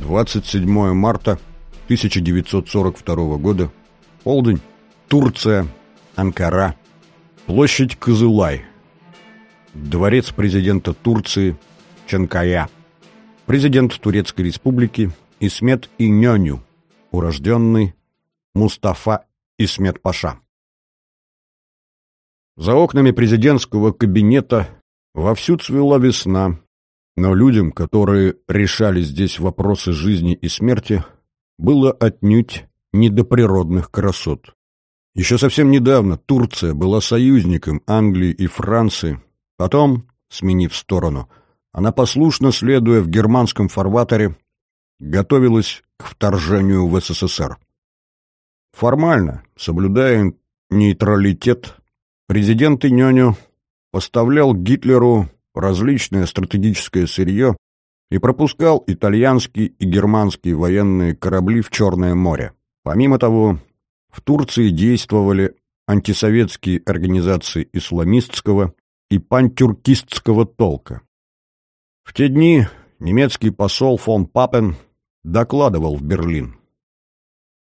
27 марта 1942 года. Полдень. Турция. Анкара. Площадь Кызылай. Дворец президента Турции. Чанкая. Президент Турецкой республики Исмет Иньоню. Урожденный Мустафа Исмет Паша. За окнами президентского кабинета вовсю цвела весна, но людям, которые решали здесь вопросы жизни и смерти, было отнюдь не до природных красот. Еще совсем недавно Турция была союзником Англии и Франции, потом, сменив сторону, она послушно, следуя в германском фарватере, готовилась к вторжению в СССР. Формально, соблюдая нейтралитет, президент Иньоню поставлял Гитлеру различное стратегическое сырье и пропускал итальянские и германские военные корабли в Черное море. Помимо того, в Турции действовали антисоветские организации исламистского и пантюркистского толка. В те дни немецкий посол фон Папен докладывал в Берлин.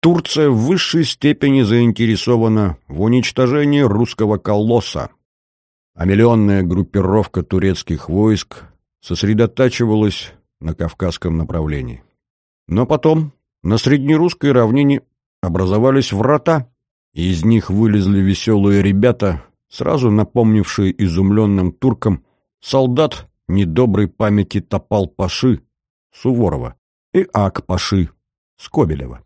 Турция в высшей степени заинтересована в уничтожении русского колосса, а миллионная группировка турецких войск сосредотачивалась на Кавказском направлении. Но потом на среднерусской равнине образовались врата, и из них вылезли веселые ребята, сразу напомнившие изумленным туркам солдат недоброй памяти Топал-Паши Суворова и Ак-Паши Скобелева.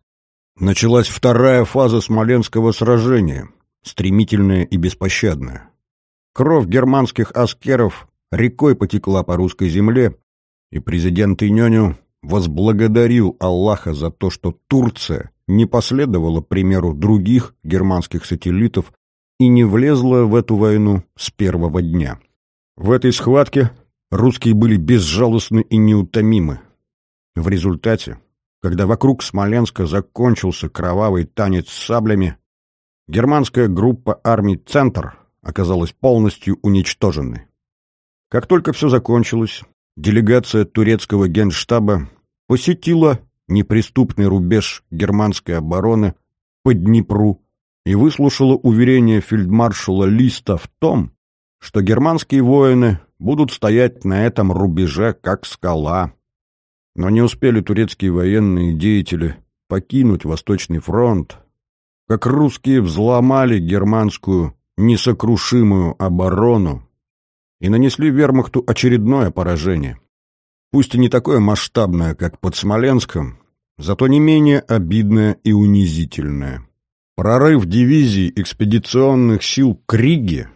Началась вторая фаза Смоленского сражения, стремительная и беспощадная. Кровь германских аскеров рекой потекла по русской земле, и президент Иньоню возблагодарил Аллаха за то, что Турция не последовала примеру других германских сателлитов и не влезла в эту войну с первого дня. В этой схватке русские были безжалостны и неутомимы. В результате когда вокруг Смоленска закончился кровавый танец с саблями, германская группа армий «Центр» оказалась полностью уничтоженной. Как только все закончилось, делегация турецкого генштаба посетила неприступный рубеж германской обороны по Днепру и выслушала уверение фельдмаршала Листа в том, что германские воины будут стоять на этом рубеже как скала, но не успели турецкие военные деятели покинуть Восточный фронт, как русские взломали германскую несокрушимую оборону и нанесли вермахту очередное поражение. Пусть и не такое масштабное, как под Смоленском, зато не менее обидное и унизительное. Прорыв дивизии экспедиционных сил Криги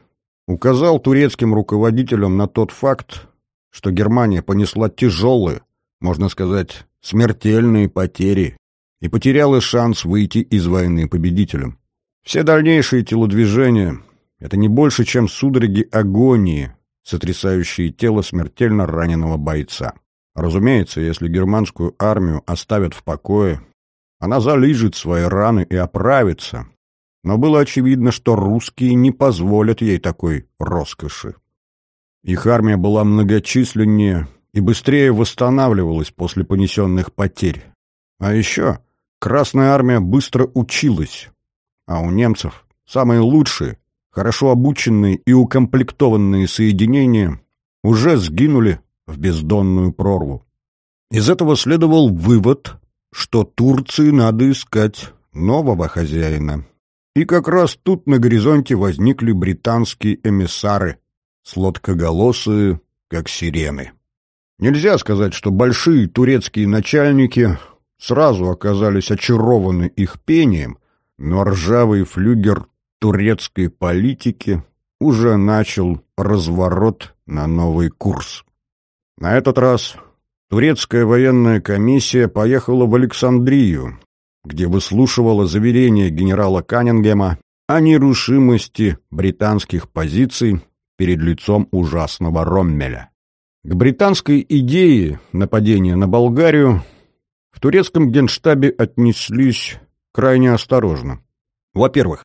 указал турецким руководителям на тот факт, что Германия понесла тяжелые, можно сказать, смертельные потери и потеряла шанс выйти из войны победителем. Все дальнейшие телодвижения — это не больше, чем судороги агонии, сотрясающие тело смертельно раненого бойца. Разумеется, если германскую армию оставят в покое, она залижет свои раны и оправится. Но было очевидно, что русские не позволят ей такой роскоши. Их армия была многочисленнее и быстрее восстанавливалась после понесенных потерь. А еще Красная Армия быстро училась, а у немцев самые лучшие, хорошо обученные и укомплектованные соединения уже сгинули в бездонную прорву. Из этого следовал вывод, что Турции надо искать нового хозяина. И как раз тут на горизонте возникли британские эмиссары, сладкоголосые, как сирены. Нельзя сказать, что большие турецкие начальники сразу оказались очарованы их пением, но ржавый флюгер турецкой политики уже начал разворот на новый курс. На этот раз турецкая военная комиссия поехала в Александрию, где выслушивала заверения генерала Каннингема о нерушимости британских позиций перед лицом ужасного Роммеля. К британской идее нападения на Болгарию в турецком генштабе отнеслись крайне осторожно. Во-первых,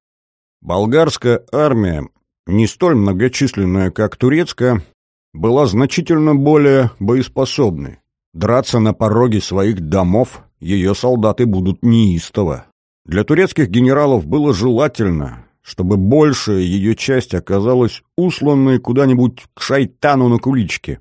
болгарская армия, не столь многочисленная, как турецкая, была значительно более боеспособной, драться на пороге своих домов ее солдаты будут неистово. Для турецких генералов было желательно, чтобы большая ее часть оказалась усланной куда-нибудь к шайтану на куличке,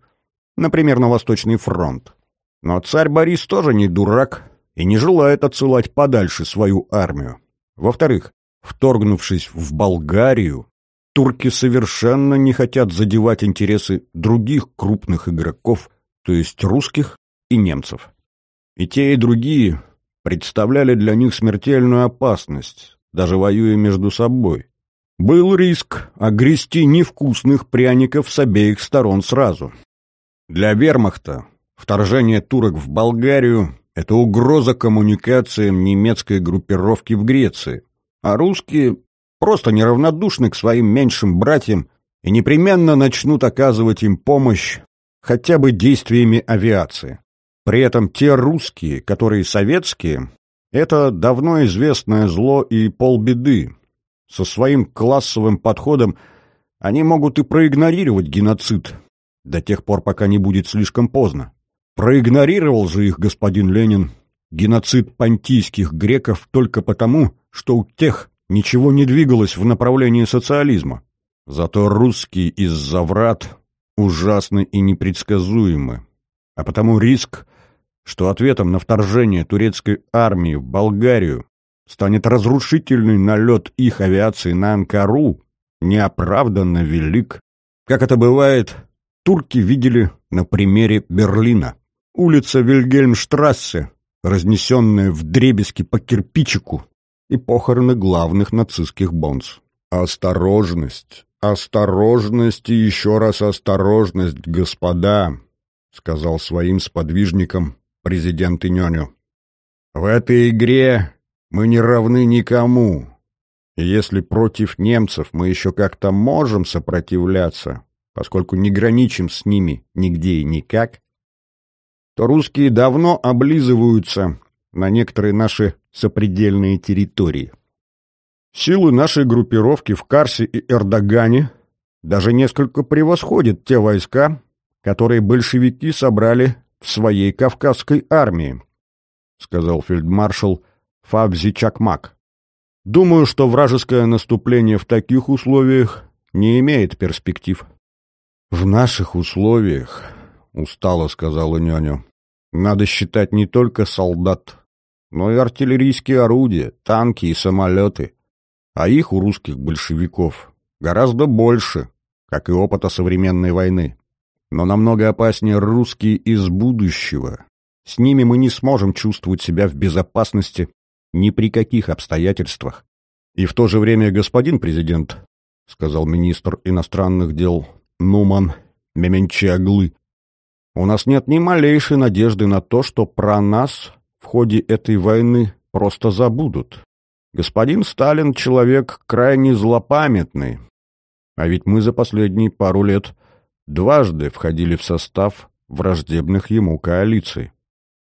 например, на Восточный фронт. Но царь Борис тоже не дурак и не желает отсылать подальше свою армию. Во-вторых, вторгнувшись в Болгарию, турки совершенно не хотят задевать интересы других крупных игроков, то есть русских и немцев. И те, и другие представляли для них смертельную опасность, даже воюя между собой. Был риск огрести невкусных пряников с обеих сторон сразу. Для вермахта вторжение турок в Болгарию – это угроза коммуникациям немецкой группировки в Греции, а русские просто неравнодушны к своим меньшим братьям и непременно начнут оказывать им помощь хотя бы действиями авиации. При этом те русские, которые советские, это давно известное зло и полбеды. Со своим классовым подходом они могут и проигнорировать геноцид до тех пор, пока не будет слишком поздно. Проигнорировал же их господин Ленин геноцид понтийских греков только потому, что у тех ничего не двигалось в направлении социализма. Зато русские из-за врат ужасны и непредсказуемы, а потому риск – что ответом на вторжение турецкой армии в Болгарию станет разрушительный налет их авиации на Анкару, неоправданно велик. Как это бывает, турки видели на примере Берлина. Улица Вильгельмштрассе, разнесенная в дребезги по кирпичику, и похороны главных нацистских бонс. «Осторожность, осторожность и еще раз осторожность, господа», — сказал своим сподвижникам президент Иньоню. «В этой игре мы не равны никому. И если против немцев мы еще как-то можем сопротивляться, поскольку не граничим с ними нигде и никак, то русские давно облизываются на некоторые наши сопредельные территории. Силы нашей группировки в Карсе и Эрдогане даже несколько превосходят те войска, которые большевики собрали в своей Кавказской армии», — сказал фельдмаршал Фабзи Чакмак. «Думаю, что вражеское наступление в таких условиях не имеет перспектив». «В наших условиях», — устало сказала няня, — «надо считать не только солдат, но и артиллерийские орудия, танки и самолеты. А их у русских большевиков гораздо больше, как и опыта современной войны. Но намного опаснее русские из будущего. С ними мы не сможем чувствовать себя в безопасности ни при каких обстоятельствах. И в то же время, господин президент, — сказал министр иностранных дел Нуман Меменчаглы, — у нас нет ни малейшей надежды на то, что про нас ходе этой войны просто забудут. Господин Сталин — человек крайне злопамятный, а ведь мы за последние пару лет — дважды входили в состав враждебных ему коалиций.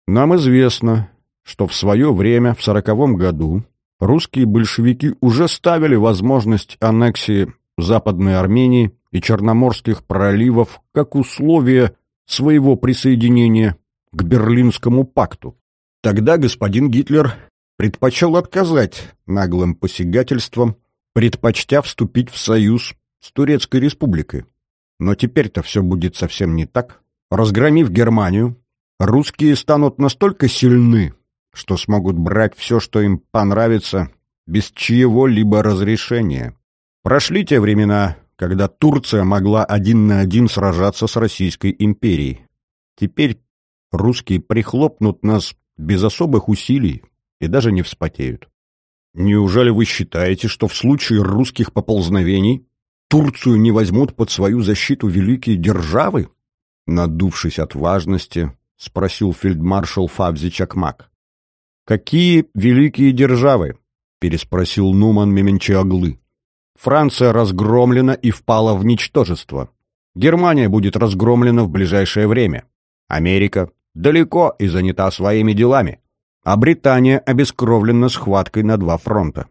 Нам известно, что в свое время, в сороковом году, русские большевики уже ставили возможность аннексии Западной Армении и Черноморских проливов как условие своего присоединения к Берлинскому пакту. Тогда господин Гитлер предпочел отказать наглым посягательствам, предпочтя вступить в союз с Турецкой республикой. Но теперь-то все будет совсем не так. Разгромив Германию, русские станут настолько сильны, что смогут брать все, что им понравится, без чьего-либо разрешения. Прошли те времена, когда Турция могла один на один сражаться с Российской империей. Теперь русские прихлопнут нас без особых усилий и даже не вспотеют. Неужели вы считаете, что в случае русских поползновений Турцию не возьмут под свою защиту великие державы? Надувшись от важности, спросил фельдмаршал Фабзи Чакмак. «Какие великие державы?» — переспросил Нуман Меменчиаглы. «Франция разгромлена и впала в ничтожество. Германия будет разгромлена в ближайшее время. Америка далеко и занята своими делами. А Британия обескровлена схваткой на два фронта.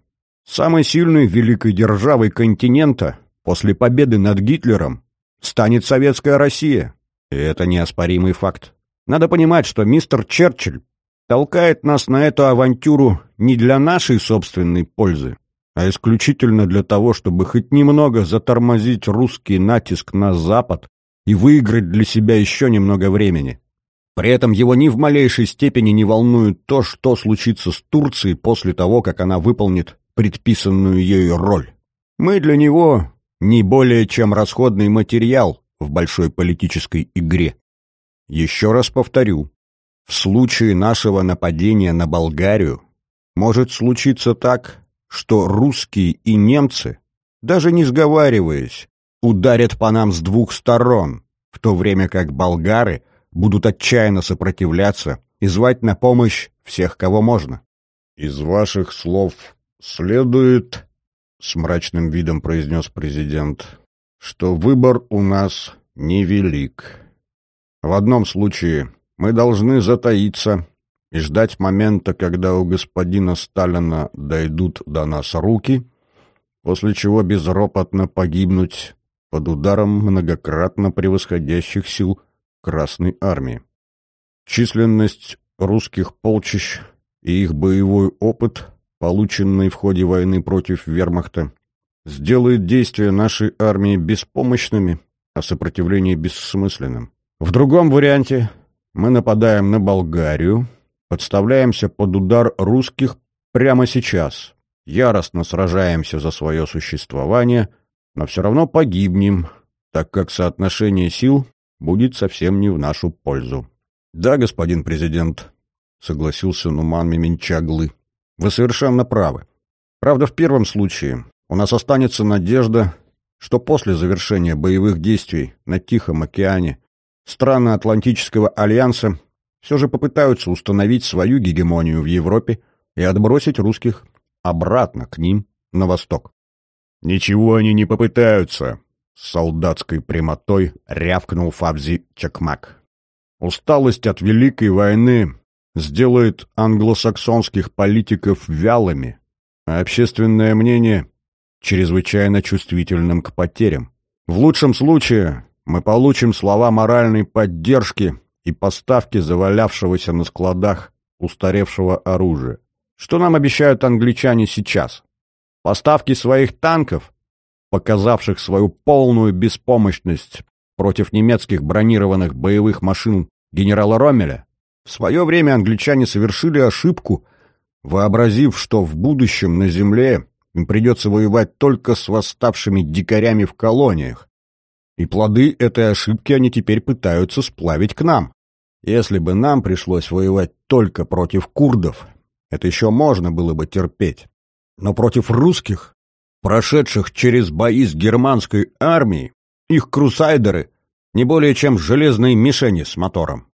Самой сильной великой державой континента После победы над Гитлером станет советская Россия. И это неоспоримый факт. Надо понимать, что мистер Черчилль толкает нас на эту авантюру не для нашей собственной пользы, а исключительно для того, чтобы хоть немного затормозить русский натиск на Запад и выиграть для себя еще немного времени. При этом его ни в малейшей степени не волнует то, что случится с Турцией после того, как она выполнит предписанную ею роль. Мы для него не более чем расходный материал в большой политической игре. Еще раз повторю, в случае нашего нападения на Болгарию может случиться так, что русские и немцы, даже не сговариваясь, ударят по нам с двух сторон, в то время как болгары будут отчаянно сопротивляться и звать на помощь всех, кого можно. «Из ваших слов следует, — с мрачным видом произнес президент, — что выбор у нас невелик. В одном случае мы должны затаиться и ждать момента, когда у господина Сталина дойдут до нас руки, после чего безропотно погибнуть под ударом многократно превосходящих сил Красной Армии. Численность русских полчищ и их боевой опыт, полученный в ходе войны против вермахта, сделает действия нашей армии беспомощными, а сопротивление бессмысленным. В другом варианте мы нападаем на Болгарию, подставляемся под удар русских прямо сейчас, яростно сражаемся за свое существование, но все равно погибнем, так как соотношение сил будет совсем не в нашу пользу. «Да, господин президент», — согласился Нуман Меменчаглы, — «вы совершенно правы. Правда, в первом случае у нас останется надежда, что после завершения боевых действий на Тихом океане страны Атлантического альянса все же попытаются установить свою гегемонию в Европе и отбросить русских обратно к ним на восток. «Ничего они не попытаются», — с солдатской прямотой рявкнул Фабзи Чакмак. «Усталость от Великой войны сделает англосаксонских политиков вялыми, а общественное мнение — чрезвычайно чувствительным к потерям. В лучшем случае мы получим слова моральной поддержки и поставки завалявшегося на складах устаревшего оружия. Что нам обещают англичане сейчас? Поставки своих танков, показавших свою полную беспомощность против немецких бронированных боевых машин генерала Роммеля? В свое время англичане совершили ошибку, вообразив, что в будущем на земле им придется воевать только с восставшими дикарями в колониях, и плоды этой ошибки они теперь пытаются сплавить к нам. Если бы нам пришлось воевать только против курдов, это еще можно было бы терпеть. Но против русских, прошедших через бои с германской армией, их крусайдеры не более чем железные мишени с мотором.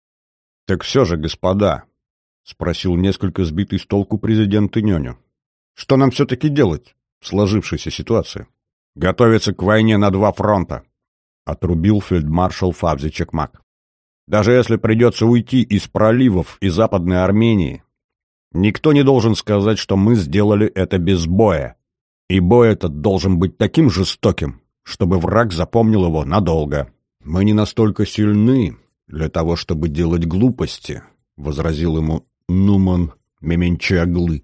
«Так все же, господа», — спросил несколько сбитый с толку президент Иньоню, — «что нам все-таки делать в сложившейся ситуации? Готовиться к войне на два фронта отрубил фельдмаршал Фабзи Чекмак. Даже если придется уйти из проливов и Западной Армении, никто не должен сказать, что мы сделали это без боя. И бой этот должен быть таким жестоким, чтобы враг запомнил его надолго. Мы не настолько сильны для того, чтобы делать глупости, — возразил ему Нуман Меменчаглы.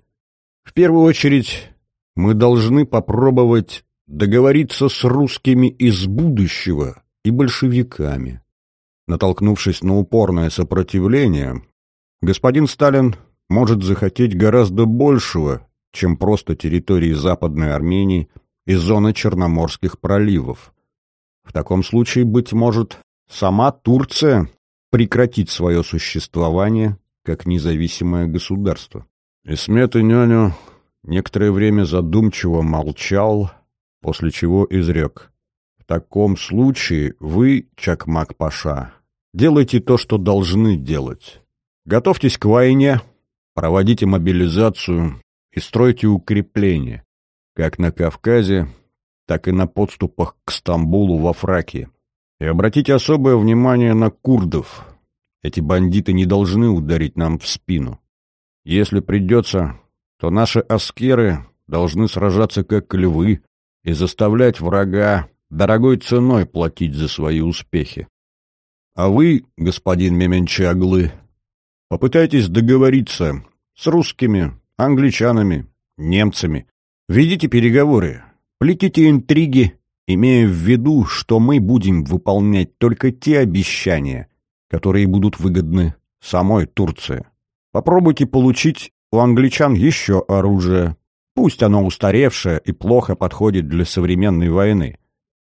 В первую очередь мы должны попробовать договориться с русскими из будущего и большевиками. Натолкнувшись на упорное сопротивление, господин Сталин может захотеть гораздо большего, чем просто территории Западной Армении и зоны Черноморских проливов. В таком случае, быть может, сама Турция прекратит свое существование как независимое государство. Исмет Иньоню некоторое время задумчиво молчал, после чего изрек. «В таком случае вы, Чакмак-Паша, делайте то, что должны делать. Готовьтесь к войне, проводите мобилизацию и стройте укрепления, как на Кавказе, так и на подступах к Стамбулу во Фракии. И обратите особое внимание на курдов. Эти бандиты не должны ударить нам в спину. Если придется, то наши аскеры должны сражаться как львы, и заставлять врага дорогой ценой платить за свои успехи. А вы, господин Меменчаглы, попытайтесь договориться с русскими, англичанами, немцами. Ведите переговоры, плетите интриги, имея в виду, что мы будем выполнять только те обещания, которые будут выгодны самой Турции. Попробуйте получить у англичан еще оружие. Пусть оно устаревшее и плохо подходит для современной войны.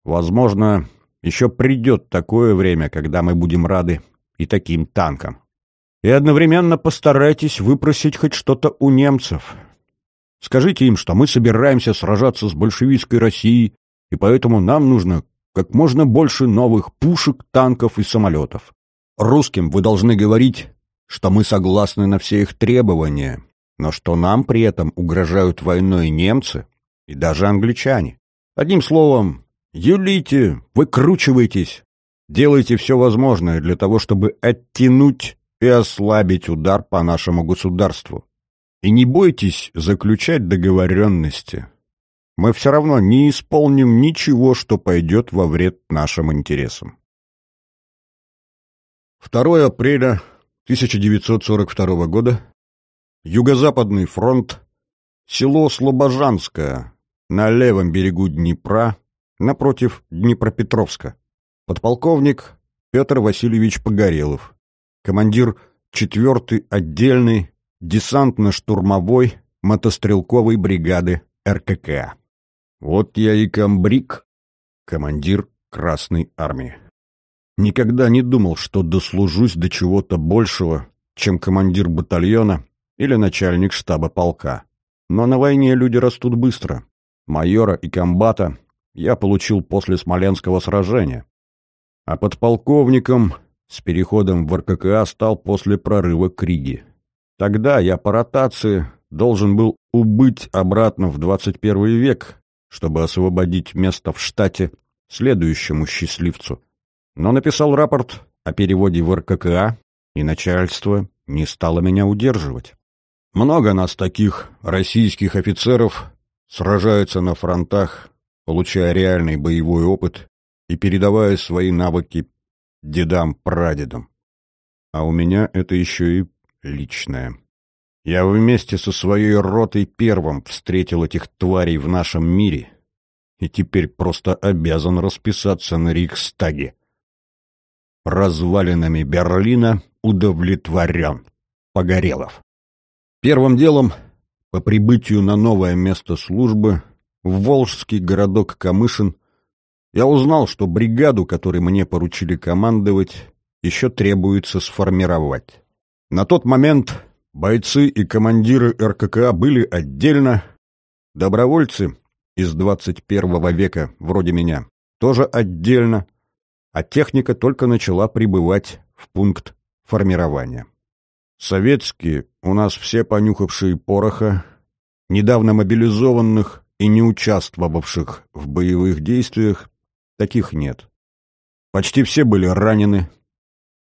Возможно, еще придет такое время, когда мы будем рады и таким танкам. И одновременно постарайтесь выпросить хоть что-то у немцев. Скажите им, что мы собираемся сражаться с большевистской Россией, и поэтому нам нужно как можно больше новых пушек, танков и самолетов. Русским вы должны говорить, что мы согласны на все их требования, но что нам при этом угрожают войной немцы и даже англичане. Одним словом, юлите, выкручивайтесь, делайте все возможное для того, чтобы оттянуть и ослабить удар по нашему государству. И не бойтесь заключать договоренности. Мы все равно не исполним ничего, что пойдет во вред нашим интересам. 2 апреля 1942 года. Юго-Западный фронт. Село Слобожанское на левом берегу Днепра, напротив Днепропетровска. Подполковник Петр Васильевич Погорелов командир 4-й отдельной десантно-штурмовой мотострелковой бригады РКК. Вот я и комбриг, командир Красной Армии. Никогда не думал, что дослужусь до чего-то большего, чем командир батальона или начальник штаба полка. Но на войне люди растут быстро. Майора и комбата я получил после Смоленского сражения. А подполковником с переходом в РККА стал после прорыва к Риге. Тогда я по ротации должен был убыть обратно в 21 век, чтобы освободить место в штате следующему счастливцу. Но написал рапорт о переводе в РККА, и начальство не стало меня удерживать. Много нас таких российских офицеров сражаются на фронтах, получая реальный боевой опыт и передавая свои навыки дедам-прадедам. А у меня это еще и личное. Я вместе со своей ротой первым встретил этих тварей в нашем мире и теперь просто обязан расписаться на Рейхстаге. Развалинами Берлина удовлетворен. Погорелов. Первым делом, по прибытию на новое место службы, в волжский городок Камышин я узнал, что бригаду, которой мне поручили командовать, еще требуется сформировать. На тот момент бойцы и командиры РККА были отдельно, добровольцы из 21 века, вроде меня, тоже отдельно, а техника только начала прибывать в пункт формирования. Советские, у нас все понюхавшие пороха, недавно мобилизованных и не участвовавших в боевых действиях, Таких нет. Почти все были ранены,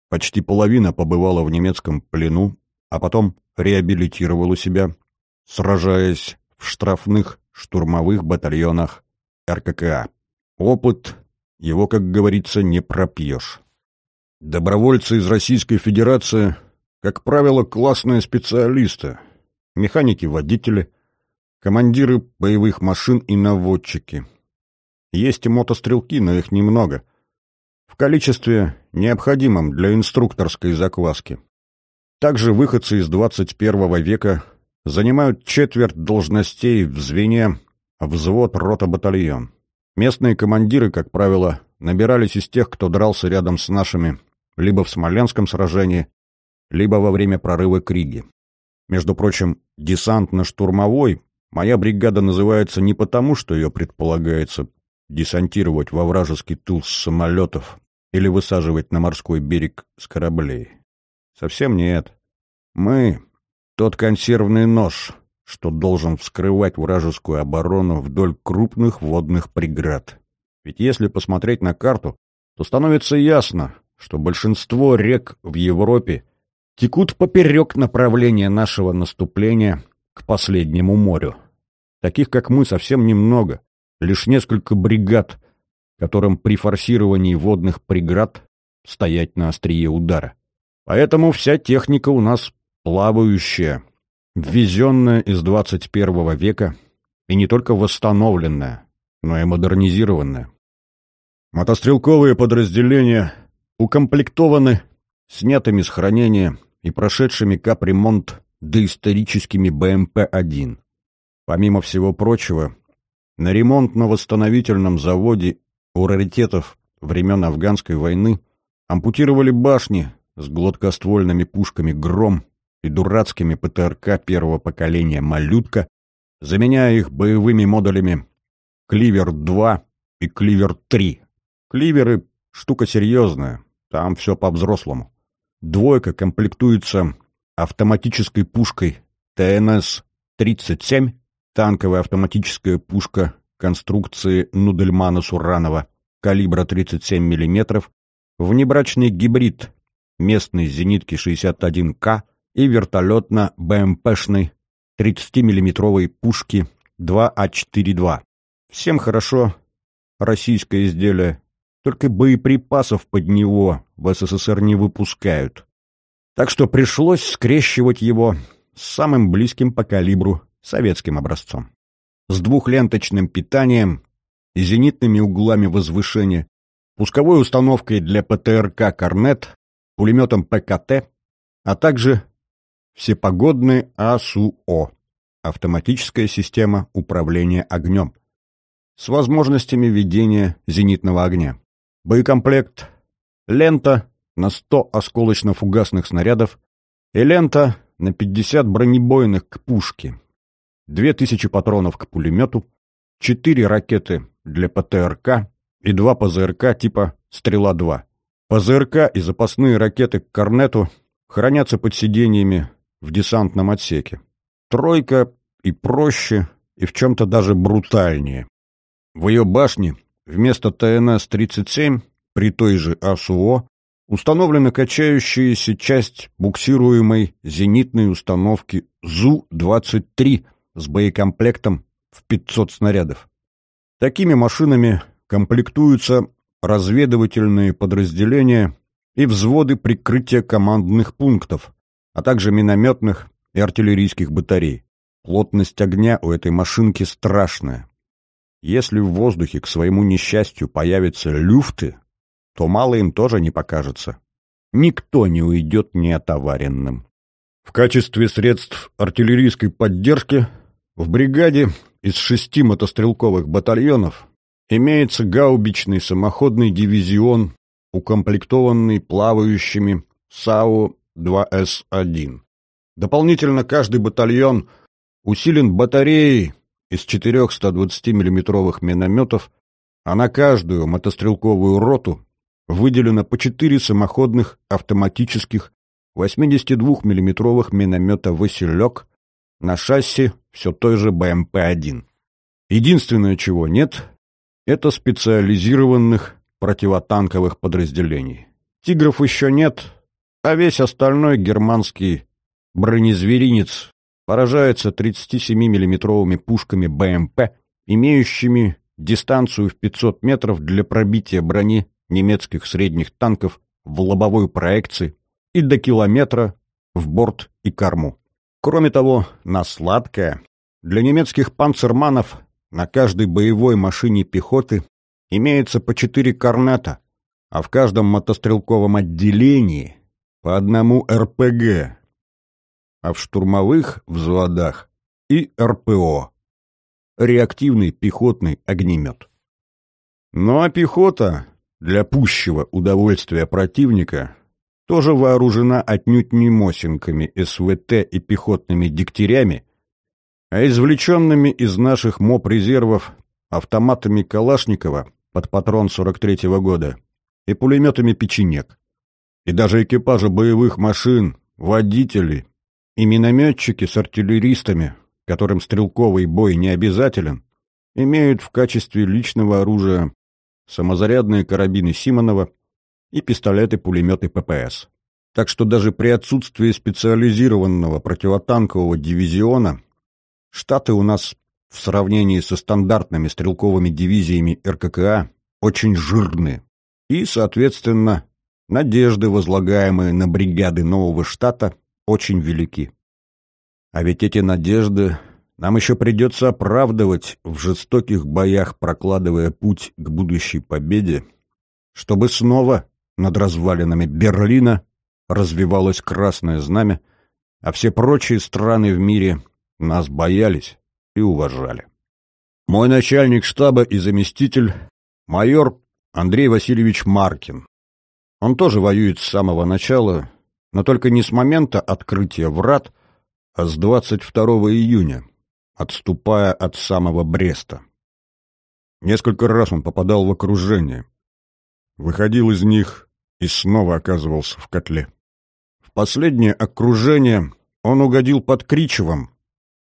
почти половина побывала в немецком плену, а потом реабилитировала себя, сражаясь в штрафных штурмовых батальонах РККА. Опыт, его, как говорится, не пропьешь. Добровольцы из Российской Федерации, как правило, классные специалисты, механики-водители, командиры боевых машин и наводчики. Есть и мотострелки, но их немного. В количестве, необходимом для инструкторской закваски. Также выходцы из 21 века занимают четверть должностей в звене взвод, рота, батальон. Местные командиры, как правило, набирались из тех, кто дрался рядом с нашими либо в Смоленском сражении, либо во время прорыва к Риге. Между прочим, десантно-штурмовой моя бригада называется не потому, что ее предполагается десантировать во вражеский тыл с самолетов или высаживать на морской берег с кораблей. Совсем нет. Мы — тот консервный нож, что должен вскрывать вражескую оборону вдоль крупных водных преград. Ведь если посмотреть на карту, то становится ясно, что большинство рек в Европе текут поперек направления нашего наступления к последнему морю. Таких, как мы, совсем немного, лишь несколько бригад, которым при форсировании водных преград стоять на острие удара. Поэтому вся техника у нас плавающая, ввезенная из 21 века и не только восстановленная, но и модернизированная. Мотострелковые подразделения укомплектованы снятыми с хранения и прошедшими капремонт доисторическими БМП-1. Помимо всего прочего, на ремонтно-восстановительном заводе у раритетов времен Афганской войны ампутировали башни с гладкоствольными пушками «Гром» и дурацкими ПТРК первого поколения «Малютка», заменяя их боевыми модулями «Кливер-2» и «Кливер-3». Кливеры — штука серьезная, там все по-взрослому. Двойка комплектуется автоматической пушкой ТНС-37, танковая автоматическая пушка конструкции Нудельмана-Суранова калибра 37 мм, внебрачный гибрид местной зенитки 61К и вертолетно-БМПшной 30-миллиметровой пушки 2А4-2. Всем хорошо, российское изделие, только боеприпасов под него в СССР не выпускают. Так что пришлось скрещивать его с самым близким по калибру советским образцом. С двухленточным питанием и зенитными углами возвышения, пусковой установкой для ПТРК «Корнет», пулеметом ПКТ, а также всепогодный АСУО – автоматическая система управления огнем, с возможностями ведения зенитного огня. Боекомплект – лента на 100 осколочно-фугасных снарядов и лента на 50 бронебойных к пушке, 2000 патронов к пулемету, 4 ракеты для ПТРК и 2 ПЗРК типа «Стрела-2». ПЗРК и запасные ракеты к «Корнету» хранятся под сиденьями в десантном отсеке. Тройка и проще, и в чем-то даже брутальнее. В ее башне вместо ТНС-37 при той же АСУО установлена качающаяся часть буксируемой зенитной установки ЗУ-23 с боекомплектом в 500 снарядов. Такими машинами комплектуются разведывательные подразделения и взводы прикрытия командных пунктов, а также минометных и артиллерийских батарей. Плотность огня у этой машинки страшная. Если в воздухе к своему несчастью появятся люфты, то мало им тоже не покажется. Никто не уйдет неотоваренным. В качестве средств артиллерийской поддержки в бригаде из шести мотострелковых батальонов имеется гаубичный самоходный дивизион, укомплектованный плавающими САУ-2С-1. Дополнительно каждый батальон усилен батареей из четырех 120 миллиметровых минометов, а на каждую мотострелковую роту выделено по четыре самоходных автоматических 82 миллиметровых миномета «Василек» на шасси все той же БМП-1. Единственное, чего нет, это специализированных противотанковых подразделений. «Тигров» еще нет, а весь остальной германский бронезверинец поражается 37 миллиметровыми пушками БМП, имеющими дистанцию в 500 метров для пробития брони немецких средних танков в лобовой проекции и до километра в борт и корму. Кроме того, на сладкое для немецких панцерманов на каждой боевой машине пехоты имеется по четыре корнета, а в каждом мотострелковом отделении по одному РПГ, а в штурмовых взводах и РПО – реактивный пехотный огнемет. Ну а пехота для пущего удовольствия противника тоже вооружена отнюдь не Мосинками, СВТ и пехотными дегтярями, а извлеченными из наших МОП-резервов автоматами Калашникова под патрон 43-го года и пулеметами «Печенек». И даже экипажи боевых машин, водители и минометчики с артиллеристами, которым стрелковый бой не обязателен, имеют в качестве личного оружия самозарядные карабины Симонова и пистолеты-пулеметы ППС. Так что даже при отсутствии специализированного противотанкового дивизиона штаты у нас в сравнении со стандартными стрелковыми дивизиями РККА очень жирные и, соответственно, надежды, возлагаемые на бригады нового штата, очень велики. А ведь эти надежды нам еще придется оправдывать в жестоких боях, прокладывая путь к будущей победе, чтобы снова над развалинами Берлина развивалось красное знамя, а все прочие страны в мире нас боялись и уважали. Мой начальник штаба и заместитель — майор Андрей Васильевич Маркин. Он тоже воюет с самого начала, но только не с момента открытия врат, а с 22 июня, отступая от самого Бреста. Несколько раз он попадал в окружение, выходил из них и снова оказывался в котле. В последнее окружение он угодил под Кричевом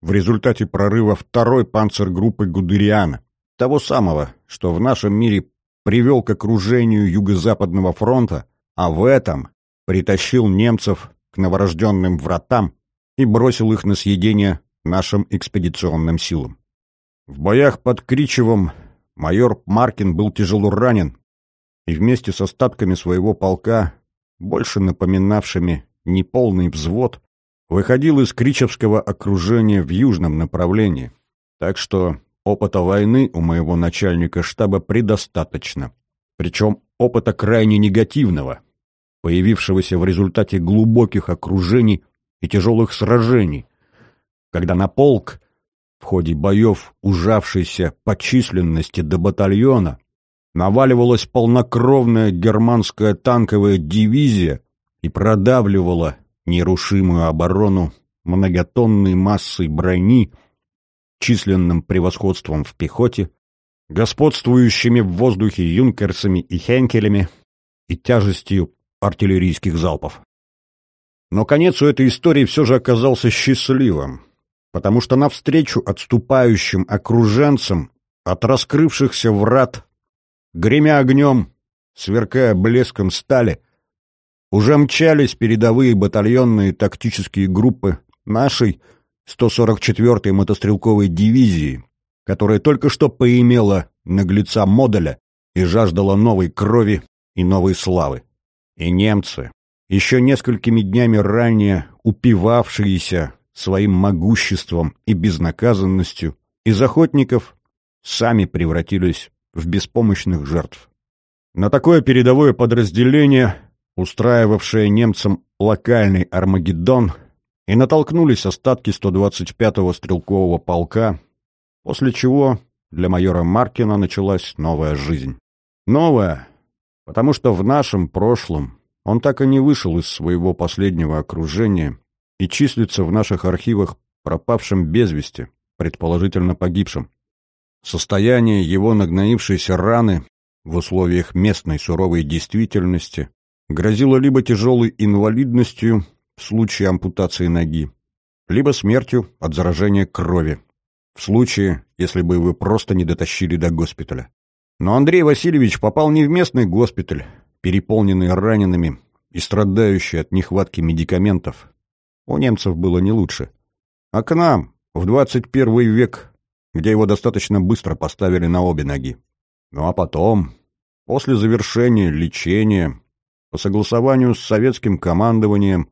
в результате прорыва второй панцергруппы Гудериана, того самого, что в нашем мире привел к окружению Юго-Западного фронта, а в этом притащил немцев к новорожденным вратам и бросил их на съедение нашим экспедиционным силам. В боях под Кричевом майор Маркин был тяжело ранен и вместе с остатками своего полка, больше напоминавшими неполный взвод, выходил из Кричевского окружения в южном направлении, так что опыта войны у моего начальника штаба предостаточно, причем опыта крайне негативного, появившегося в результате глубоких окружений и тяжелых сражений, когда на полк, в ходе боев, ужавшийся по численности до батальона, наваливалась полнокровная германская танковая дивизия и продавливала нерушимую оборону многотонной массой брони, численным превосходством в пехоте, господствующими в воздухе юнкерсами и хенкелями и тяжестью артиллерийских залпов. Но конец у этой истории все же оказался счастливым, потому что навстречу отступающим окруженцам от раскрывшихся врат, гремя огнем, сверкая блеском стали, уже мчались передовые батальонные тактические группы нашей 144-й мотострелковой дивизии, которая только что поимела наглеца Моделя и жаждала новой крови и новой славы. И немцы, еще несколькими днями ранее упивавшиеся своим могуществом и безнаказанностью, из охотников сами превратились в беспомощных жертв. На такое передовое подразделение устраивавшее немцам локальный Армагеддон, и натолкнулись остатки 125-го стрелкового полка, после чего для майора Маркина началась новая жизнь. Новая, потому что в нашем прошлом он так и не вышел из своего последнего окружения и числится в наших архивах пропавшим без вести, предположительно погибшим. Состояние его нагноившейся раны в условиях местной суровой действительности грозило либо тяжелой инвалидностью в случае ампутации ноги, либо смертью от заражения крови, в случае, если бы вы просто не дотащили до госпиталя. Но Андрей Васильевич попал не в местный госпиталь, переполненный ранеными и страдающий от нехватки медикаментов. У немцев было не лучше. А к нам, в 21 век, где его достаточно быстро поставили на обе ноги. Ну а потом, после завершения лечения, по согласованию с советским командованием,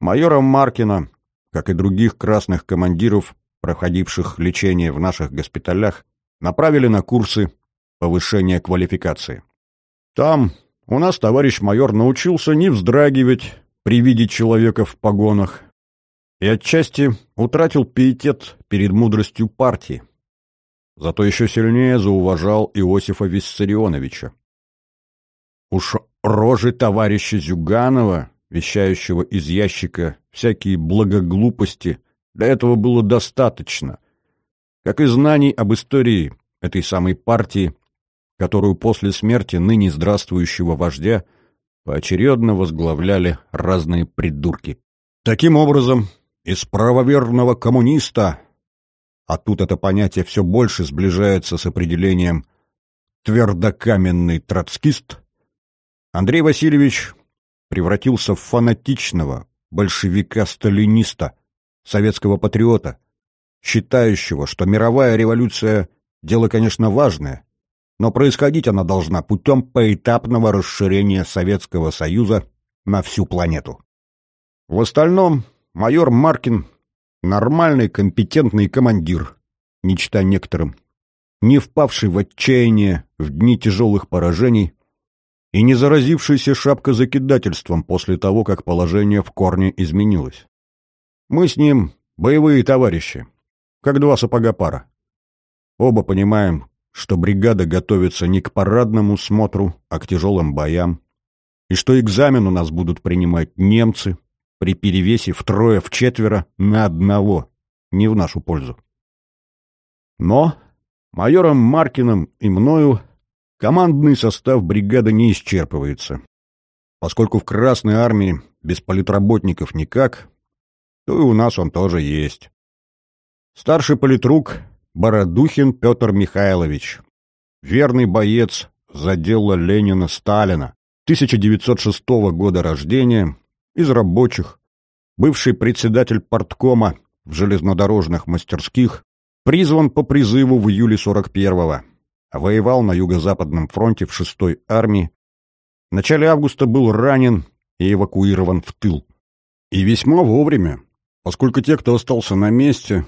майором Маркина, как и других красных командиров, проходивших лечение в наших госпиталях, направили на курсы повышения квалификации. Там у нас товарищ майор научился не вздрагивать при виде человека в погонах и отчасти утратил пиетет перед мудростью партии. Зато еще сильнее зауважал Иосифа Виссарионовича. Уж рожи товарища Зюганова, вещающего из ящика всякие благоглупости, для этого было достаточно, как и знаний об истории этой самой партии, которую после смерти ныне здравствующего вождя поочередно возглавляли разные придурки. Таким образом, из правоверного коммуниста, а тут это понятие все больше сближается с определением «твердокаменный троцкист», Андрей Васильевич превратился в фанатичного большевика-сталиниста, советского патриота, считающего, что мировая революция – дело, конечно, важное, но происходить она должна путем поэтапного расширения Советского Союза на всю планету. В остальном майор Маркин — нормальный, компетентный командир, не чита некоторым, не впавший в отчаяние в дни тяжелых поражений и не заразившийся шапкозакидательством после того, как положение в корне изменилось. Мы с ним боевые товарищи, как два сапога пара. Оба понимаем, что бригада готовится не к парадному смотру, а к тяжелым боям, и что экзамен у нас будут принимать немцы при перевесе втрое-вчетверо на одного, не в нашу пользу. Но майором Маркиным и мною командный состав бригады не исчерпывается. Поскольку в Красной армии без политработников никак, то и у нас он тоже есть. Старший политрук Бородухин Петр Михайлович. Верный боец за дело Ленина-Сталина. 1906 года рождения, из рабочих, бывший председатель порткома в железнодорожных мастерских, призван по призыву в июле 41-го. Воевал на Юго-Западном фронте в 6-й армии. В начале августа был ранен и эвакуирован в тыл. И весьма вовремя, поскольку те, кто остался на месте,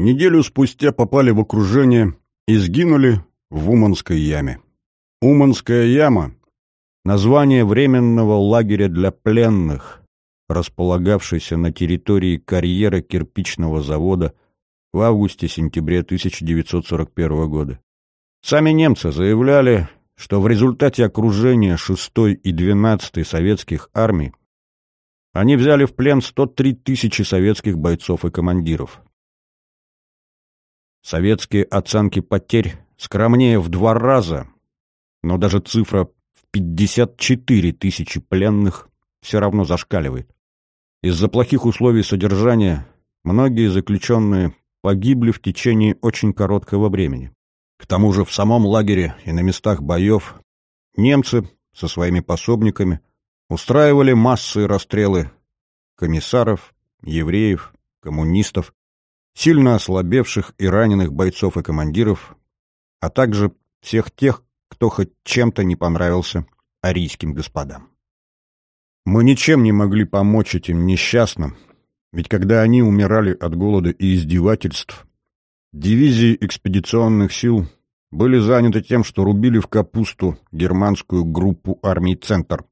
Неделю спустя попали в окружение и сгинули в Уманской яме. Уманская яма — название временного лагеря для пленных, располагавшийся на территории карьера кирпичного завода в августе-сентябре 1941 года. Сами немцы заявляли, что в результате окружения 6 и 12 советских армий они взяли в плен 103 тысячи советских бойцов и командиров. Советские оценки потерь скромнее в два раза, но даже цифра в 54 тысячи пленных все равно зашкаливает. Из-за плохих условий содержания многие заключенные погибли в течение очень короткого времени. К тому же в самом лагере и на местах боев немцы со своими пособниками устраивали массовые расстрелы комиссаров, евреев, коммунистов, сильно ослабевших и раненых бойцов и командиров, а также всех тех, кто хоть чем-то не понравился арийским господам. Мы ничем не могли помочь этим несчастным, ведь когда они умирали от голода и издевательств, дивизии экспедиционных сил были заняты тем, что рубили в капусту германскую группу армий «Центр».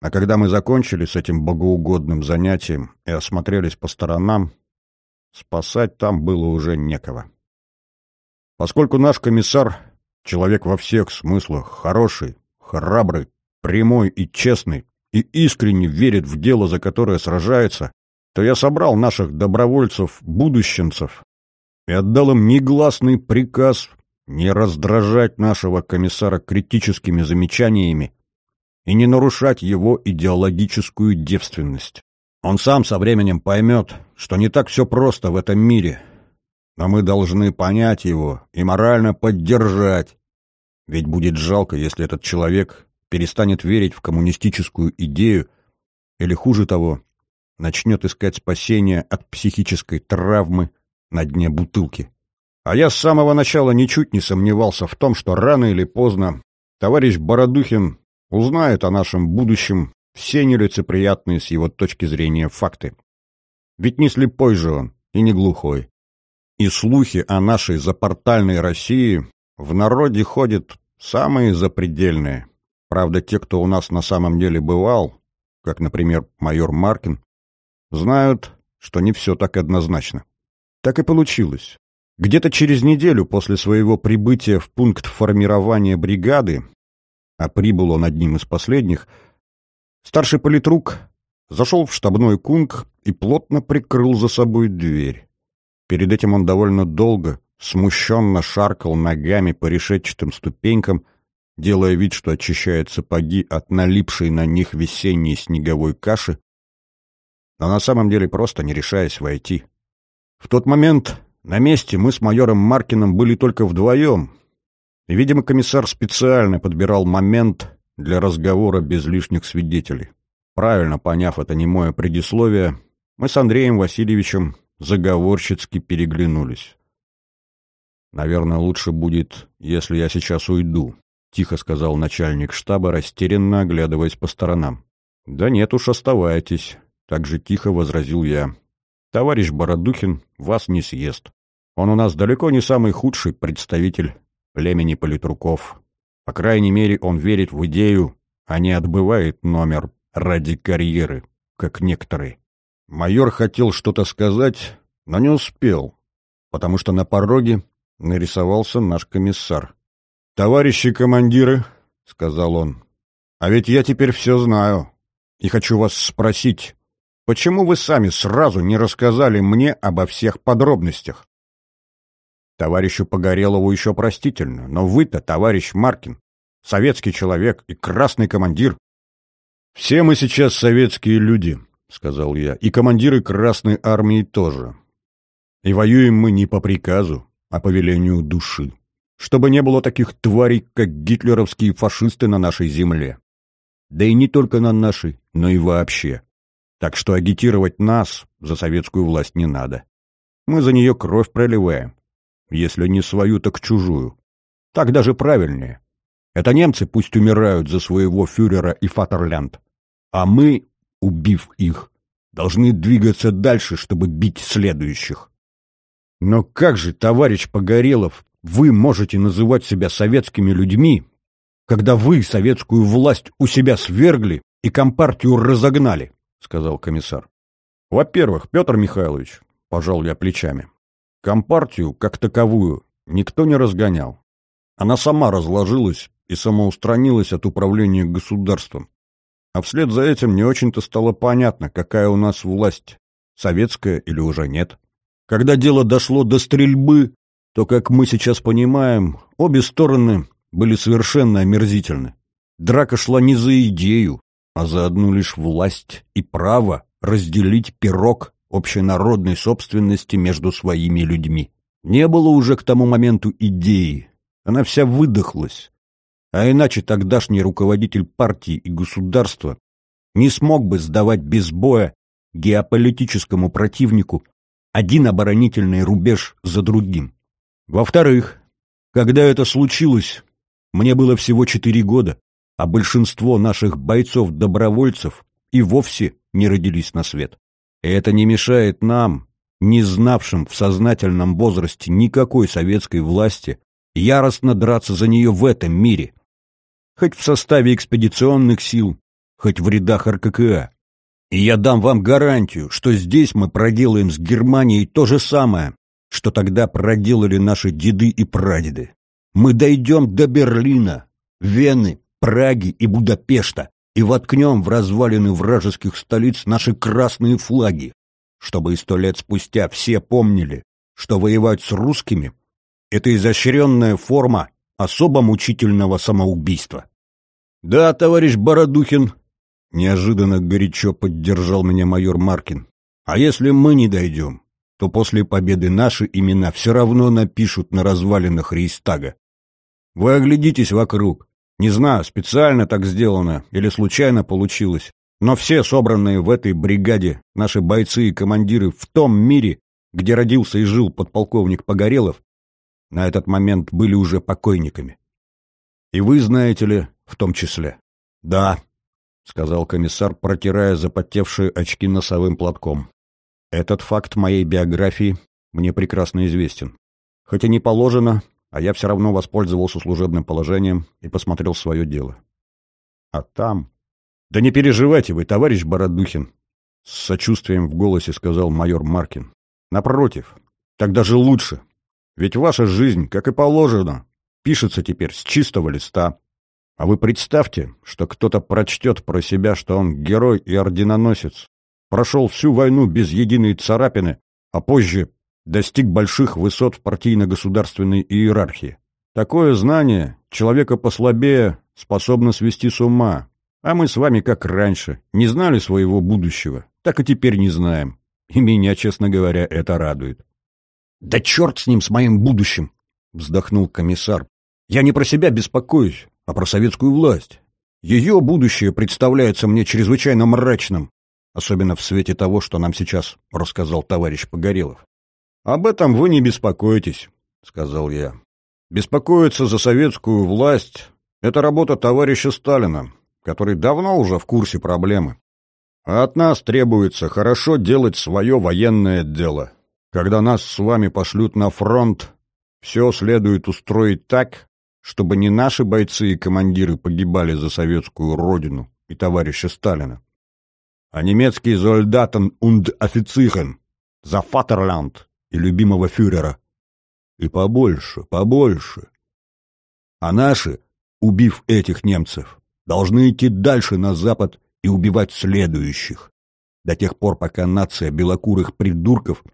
А когда мы закончили с этим богоугодным занятием и осмотрелись по сторонам, Спасать там было уже некого. Поскольку наш комиссар — человек во всех смыслах, хороший, храбрый, прямой и честный, и искренне верит в дело, за которое сражается, то я собрал наших добровольцев-будущенцев и отдал им негласный приказ не раздражать нашего комиссара критическими замечаниями и не нарушать его идеологическую девственность. Он сам со временем поймет, что не так все просто в этом мире, но мы должны понять его и морально поддержать. Ведь будет жалко, если этот человек перестанет верить в коммунистическую идею или, хуже того, начнет искать спасения от психической травмы на дне бутылки. А я с самого начала ничуть не сомневался в том, что рано или поздно товарищ Бородухин узнает о нашем будущем все нелицеприятные с его точки зрения факты. Ведь не слепой же он и не глухой. И слухи о нашей запортальной России в народе ходят самые запредельные. Правда, те, кто у нас на самом деле бывал, как, например, майор Маркин, знают, что не все так однозначно. Так и получилось. Где-то через неделю после своего прибытия в пункт формирования бригады, а прибыл он одним из последних, Старший политрук зашел в штабной кунг и плотно прикрыл за собой дверь. Перед этим он довольно долго, смущенно шаркал ногами по решетчатым ступенькам, делая вид, что очищает сапоги от налипшей на них весенней снеговой каши, но на самом деле просто не решаясь войти. В тот момент на месте мы с майором Маркиным были только вдвоем, и, видимо, комиссар специально подбирал момент, для разговора без лишних свидетелей. Правильно поняв это немое предисловие, мы с Андреем Васильевичем заговорщицки переглянулись. Наверное, лучше будет, если я сейчас уйду, тихо сказал начальник штаба, растерянно оглядываясь по сторонам. Да нет уж, оставайтесь, так же тихо возразил я. Товарищ Бородухин вас не съест. Он у нас далеко не самый худший представитель племени политруков. По крайней мере, он верит в идею, а не отбывает номер ради карьеры, как некоторые. Майор хотел что-то сказать, но не успел, потому что на пороге нарисовался наш комиссар. «Товарищи командиры», — сказал он, — «а ведь я теперь все знаю, и хочу вас спросить, почему вы сами сразу не рассказали мне обо всех подробностях?» Товарищу Погорелову еще простительно, но вы-то, товарищ Маркин, советский человек и красный командир. «Все мы сейчас советские люди», — сказал я, — «и командиры Красной Армии тоже. И воюем мы не по приказу, а по велению души. Чтобы не было таких тварей, как гитлеровские фашисты на нашей земле. Да и не только на нашей, но и вообще. Так что агитировать нас за советскую власть не надо. Мы за нее кровь проливаем. Если не свою, так чужую. Так даже правильнее. Это немцы пусть умирают за своего фюрера и Фатерлянд. А мы, убив их, должны двигаться дальше, чтобы бить следующих. Но как же, товарищ Погорелов, вы можете называть себя советскими людьми, когда вы советскую власть у себя свергли и компартию разогнали, — сказал комиссар. Во-первых, Петр Михайлович, — пожал я плечами, — компартию, как таковую, никто не разгонял. Она сама разложилась и самоустранилась от управления государством. А вслед за этим не очень-то стало понятно, какая у нас власть, советская или уже нет. Когда дело дошло до стрельбы, то, как мы сейчас понимаем, обе стороны были совершенно омерзительны. Драка шла не за идею, а за одну лишь власть и право разделить пирог общенародной собственности между своими людьми. Не было уже к тому моменту идеи, она вся выдохлась. А иначе тогдашний руководитель партии и государства не смог бы сдавать без боя геополитическому противнику один оборонительный рубеж за другим. Во-вторых, когда это случилось, мне было всего четыре года, а большинство наших бойцов-добровольцев и вовсе не родились на свет. И это не мешает нам, не знавшим в сознательном возрасте никакой советской власти, яростно драться за нее в этом мире. Хоть в составе экспедиционных сил, хоть в рядах РККА. И я дам вам гарантию, что здесь мы проделаем с Германией то же самое, что тогда проделали наши деды и прадеды. Мы дойдем до Берлина, Вены, Праги и Будапешта и воткнем в развалины вражеских столиц наши красные флаги, чтобы и сто лет спустя все помнили, что воевать с русскими это изощренная форма особо мучительного самоубийства. «Да, товарищ Бородухин», — неожиданно горячо поддержал меня майор Маркин, «а если мы не дойдем, то после победы наши имена все равно напишут на развалинах Рейстага. Вы оглядитесь вокруг. Не знаю, специально так сделано или случайно получилось, но все собранные в этой бригаде наши бойцы и командиры в том мире, где родился и жил подполковник Погорелов, на этот момент были уже покойниками. И вы, знаете ли, в том числе. Да, — сказал комиссар, протирая запотевшие очки носовым платком. Этот факт моей биографии мне прекрасно известен. Хотя не положено, а я все равно воспользовался служебным положением и посмотрел свое дело. А там... Да не переживайте вы, товарищ Бородухин, — с сочувствием в голосе сказал майор Маркин. Напротив, так даже лучше. Ведь ваша жизнь, как и положено, пишется теперь с чистого листа. А вы представьте, что кто-то прочтет про себя, что он герой и орденоносец, прошел всю войну без единой царапины, а позже достиг больших высот в партийно-государственной иерархии. Такое знание человека послабее способно свести с ума, а мы с вами, как раньше, не знали своего будущего, так и теперь не знаем. И меня, честно говоря, это радует. «Да черт с ним, с моим будущим!» — вздохнул комиссар. «Я не про себя беспокоюсь, а про советскую власть. Ее будущее представляется мне чрезвычайно мрачным, особенно в свете того, что нам сейчас рассказал товарищ Погорелов. Об этом вы не беспокойтесь. сказал я. Беспокоиться за советскую власть — это работа товарища Сталина, который давно уже в курсе проблемы. А от нас требуется хорошо делать свое военное дело. Когда нас с вами пошлют на фронт, все следует устроить так, чтобы не наши бойцы и командиры погибали за советскую родину и товарища Сталина, а немецкие «Солдатен und Offizieren» за Фатерланд и любимого фюрера. И побольше, побольше. А наши, убив этих немцев, должны идти дальше на запад и убивать следующих, до тех пор, пока нация белокурых придурков,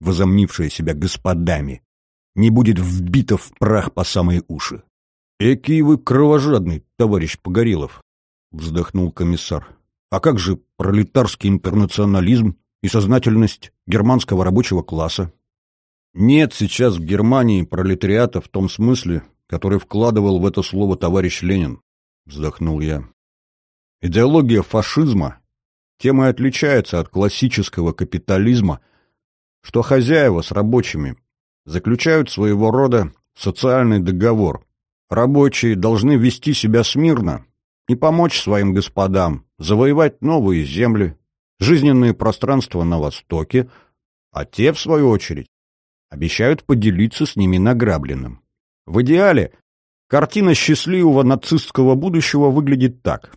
возомнившая себя господами, не будет вбита в прах по самые уши. «Экий вы кровожадный, товарищ Погорелов», — вздохнул комиссар. «А как же пролетарский интернационализм и сознательность германского рабочего класса?» Нет сейчас в Германии пролетариата в том смысле, который вкладывал в это слово товарищ Ленин, вздохнул я. Идеология фашизма тем и отличается от классического капитализма, что хозяева с рабочими заключают своего рода социальный договор. Рабочие должны вести себя смирно и помочь своим господам завоевать новые земли, жизненные пространства на Востоке, а те, в свою очередь, обещают поделиться с ними награбленным. В идеале картина счастливого нацистского будущего выглядит так.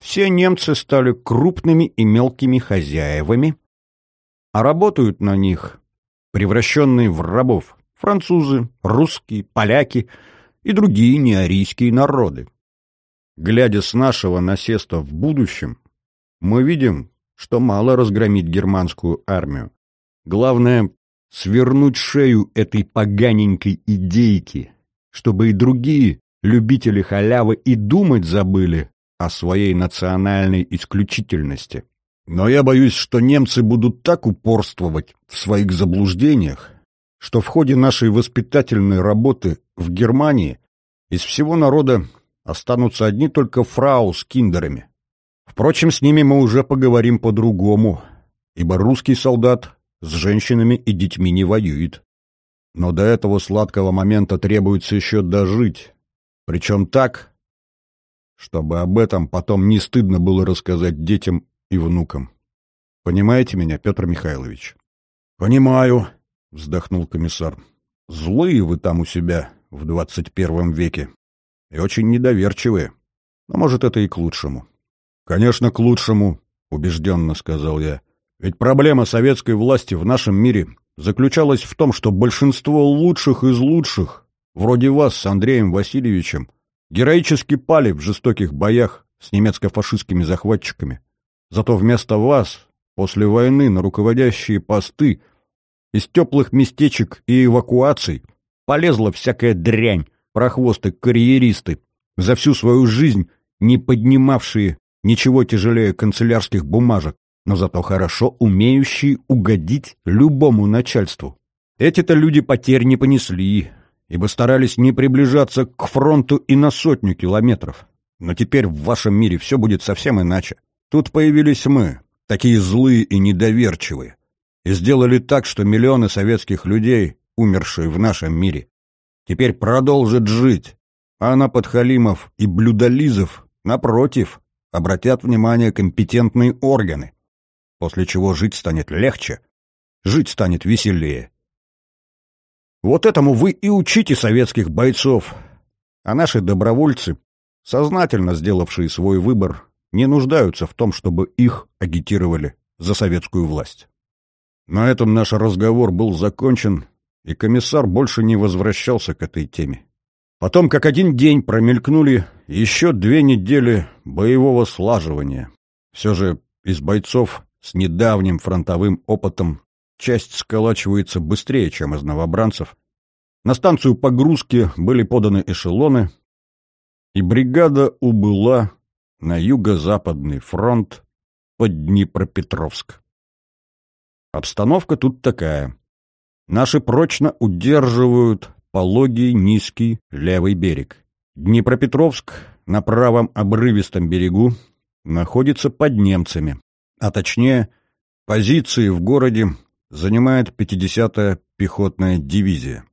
Все немцы стали крупными и мелкими хозяевами, а работают на них превращенные в рабов французы, русские, поляки и другие неарийские народы. Глядя с нашего насеста в будущем, мы видим, что мало разгромить германскую армию. Главное — свернуть шею этой поганенькой идейки, чтобы и другие любители халявы и думать забыли о своей национальной исключительности. Но я боюсь, что немцы будут так упорствовать в своих заблуждениях, что в ходе нашей воспитательной работы в Германии из всего народа останутся одни только фрау с киндерами. Впрочем, с ними мы уже поговорим по-другому, ибо русский солдат с женщинами и детьми не воюет. Но до этого сладкого момента требуется еще дожить, причем так, чтобы об этом потом не стыдно было рассказать детям и внукам. Понимаете меня, Петр Михайлович? — Понимаю, — вздохнул комиссар. — Злые вы там у себя в двадцать первом веке и очень недоверчивые. Но, может, это и к лучшему. — Конечно, к лучшему, — убежденно сказал я. Ведь проблема советской власти в нашем мире заключалась в том, что большинство лучших из лучших, вроде вас с Андреем Васильевичем, героически пали в жестоких боях с немецко-фашистскими захватчиками. Зато вместо вас, после войны на руководящие посты, из теплых местечек и эвакуаций полезла всякая дрянь, прохвосты-карьеристы, за всю свою жизнь не поднимавшие ничего тяжелее канцелярских бумажек, но зато хорошо умеющие угодить любому начальству. Эти-то люди потерь не понесли, ибо старались не приближаться к фронту и на сотню километров. Но теперь в вашем мире все будет совсем иначе. Тут появились мы, такие злые и недоверчивые, и сделали так, что миллионы советских людей, умершие в нашем мире, теперь продолжат жить, а на подхалимов и блюдолизов, напротив, обратят внимание компетентные органы, после чего жить станет легче, жить станет веселее. Вот этому вы и учите советских бойцов, а наши добровольцы, сознательно сделавшие свой выбор, не нуждаются в том, чтобы их агитировали за советскую власть. На этом наш разговор был закончен, и комиссар больше не возвращался к этой теме. Потом, как один день, промелькнули еще две недели боевого слаживания. Все же из бойцов с недавним фронтовым опытом часть сколачивается быстрее, чем из новобранцев. На станцию погрузки были поданы эшелоны, и бригада убыла на юго-западный фронт под Днепропетровск. Обстановка тут такая. Наши прочно удерживают пологий низкий левый берег. Днепропетровск на правом обрывистом берегу находится под немцами, а точнее позиции в городе занимает 50-я пехотная дивизия.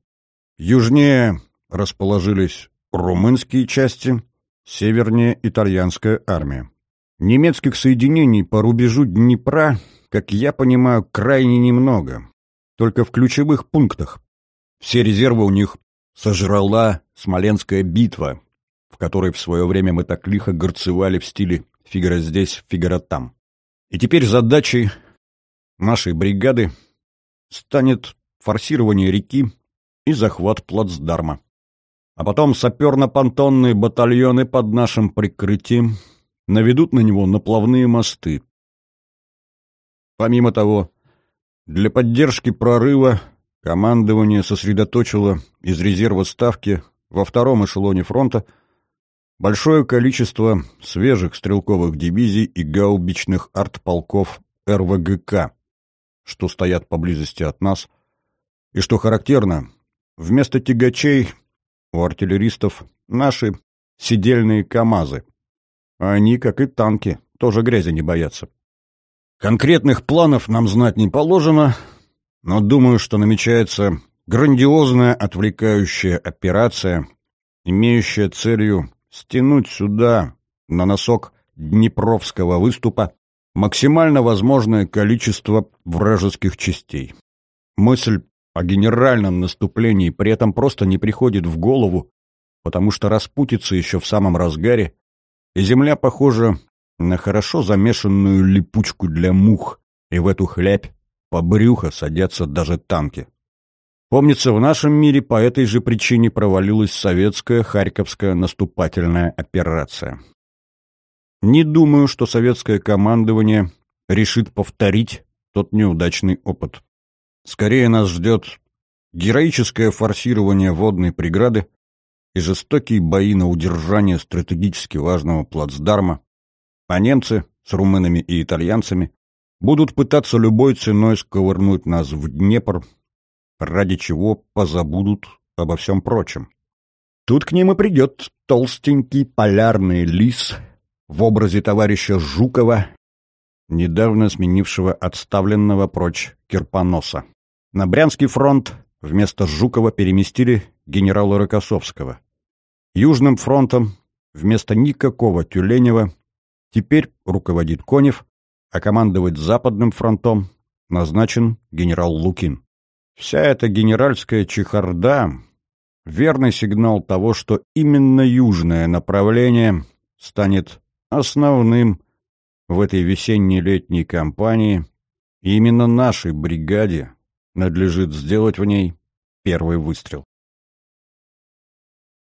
Южнее расположились румынские части, севернее — итальянская армия. Немецких соединений по рубежу Днепра, как я понимаю, крайне немного, только в ключевых пунктах. Все резервы у них сожрала Смоленская битва, в которой в свое время мы так лихо горцевали в стиле «Фигара здесь, Фигара там». И теперь задачей нашей бригады станет форсирование реки и захват плацдарма. А потом саперно-понтонные батальоны под нашим прикрытием наведут на него наплавные мосты. Помимо того, для поддержки прорыва командование сосредоточило из резерва ставки во втором эшелоне фронта большое количество свежих стрелковых дивизий и гаубичных артполков РВГК, что стоят поблизости от нас, и, что характерно, вместо тягачей у артиллеристов наши сидельные КАМАЗы. Они, как и танки, тоже грязи не боятся. Конкретных планов нам знать не положено, но думаю, что намечается грандиозная отвлекающая операция, имеющая целью стянуть сюда, на носок Днепровского выступа, максимально возможное количество вражеских частей. Мысль о генеральном наступлении при этом просто не приходит в голову, потому что распутится еще в самом разгаре, и земля похожа на хорошо замешанную липучку для мух, и в эту хлябь по брюхо садятся даже танки. Помнится, в нашем мире по этой же причине провалилась советская Харьковская наступательная операция. Не думаю, что советское командование решит повторить тот неудачный опыт. Скорее нас ждет героическое форсирование водной преграды и жестокие бои на удержание стратегически важного плацдарма, а немцы с румынами и итальянцами будут пытаться любой ценой сковырнуть нас в Днепр, ради чего позабудут обо всем прочем. Тут к ним и придет толстенький полярный лис в образе товарища Жукова, недавно сменившего отставленного прочь Кирпоноса. На Брянский фронт вместо Жукова переместили генерала Рокоссовского. Южным фронтом вместо никакого Тюленева теперь руководит Конев, а командовать Западным фронтом назначен генерал Лукин. Вся эта генеральская чехарда — верный сигнал того, что именно южное направление станет основным в этой весенне-летней кампании, и именно нашей бригаде надлежит сделать в ней первый выстрел.